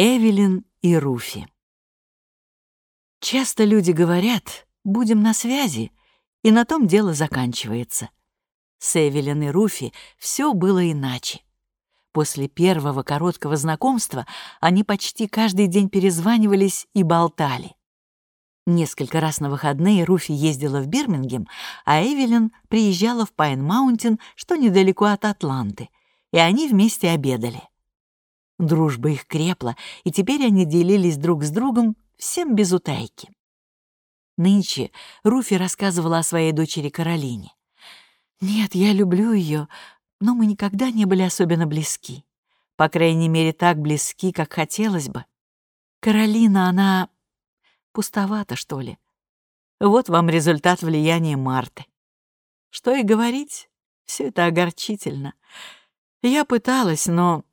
Эвелин и Руфи. Часто люди говорят «будем на связи», и на том дело заканчивается. С Эвелин и Руфи все было иначе. После первого короткого знакомства они почти каждый день перезванивались и болтали. Несколько раз на выходные Руфи ездила в Бирмингем, а Эвелин приезжала в Пайн-Маунтин, что недалеко от Атланты, и они вместе обедали. Дружба их крепла, и теперь они делились друг с другом всем без утайки. Нынче Руфи рассказывала о своей дочери Каролине. «Нет, я люблю ее, но мы никогда не были особенно близки. По крайней мере, так близки, как хотелось бы. Каролина, она пустовата, что ли. Вот вам результат влияния Марты. Что и говорить, все это огорчительно. Я пыталась, но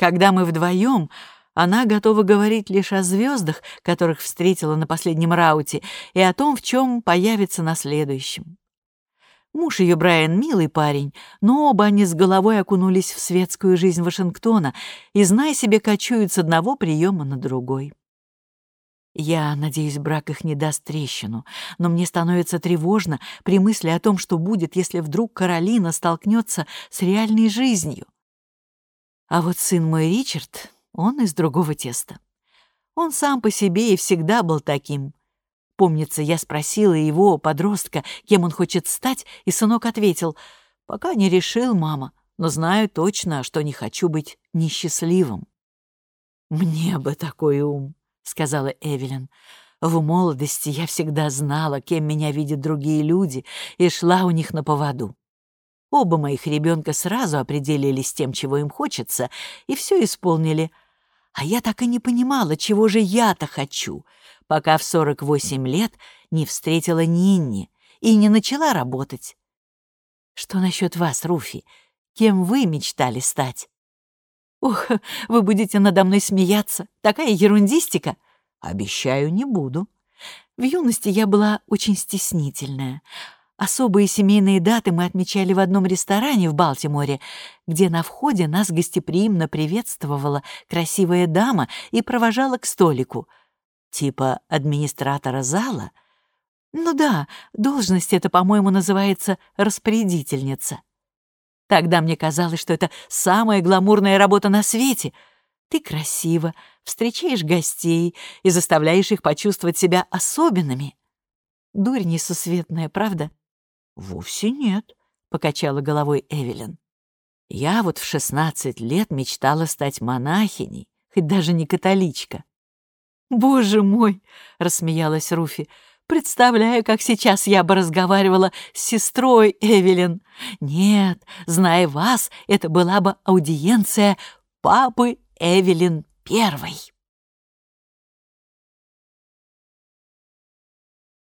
когда мы вдвоем, она готова говорить лишь о звездах, которых встретила на последнем рауте, и о том, в чем появится на следующем. Муж ее Брайан милый парень, но оба они с головой окунулись в светскую жизнь Вашингтона и, зная себе, кочуют с одного приема на другой. Я надеюсь, брак их не даст трещину, но мне становится тревожно при мысли о том, что будет, если вдруг Каролина столкнется с реальной жизнью. А вот сын мой Ричард, он из другого теста. Он сам по себе и всегда был таким. Помнится, я спросила его, подростка, кем он хочет стать, и сынок ответил, «Пока не решил, мама, но знаю точно, что не хочу быть несчастливым». «Мне бы такой ум», — сказала Эвелин. «В молодости я всегда знала, кем меня видят другие люди, и шла у них на поводу. Оба моих ребенка сразу определились тем, чего им хочется, и все исполнили. А я так и не понимала, чего же я-то хочу, пока в 48 лет не встретила Нинни и не начала работать. Что насчет вас, Руфи? Кем вы мечтали стать? Ох, вы будете надо мной смеяться. Такая ерундистика. Обещаю, не буду. В юности я была очень стеснительная. Особые семейные даты мы отмечали в одном ресторане в Балтиморе, где на входе нас гостеприимно приветствовала красивая дама и провожала к столику. Типа администратора зала? Ну да, должность эта, по-моему, называется распорядительница. Тогда мне казалось, что это самая гламурная работа на свете. Ты красиво, встречаешь гостей и заставляешь их почувствовать себя особенными. Дурь несусветная, правда? «Вовсе нет», — покачала головой Эвелин. «Я вот в шестнадцать лет мечтала стать монахиней, хоть даже не католичка». «Боже мой!» — рассмеялась Руфи. «Представляю, как сейчас я бы разговаривала с сестрой Эвелин. Нет, зная вас, это была бы аудиенция папы Эвелин Первой».